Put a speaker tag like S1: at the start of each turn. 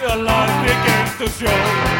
S1: your life begins to show.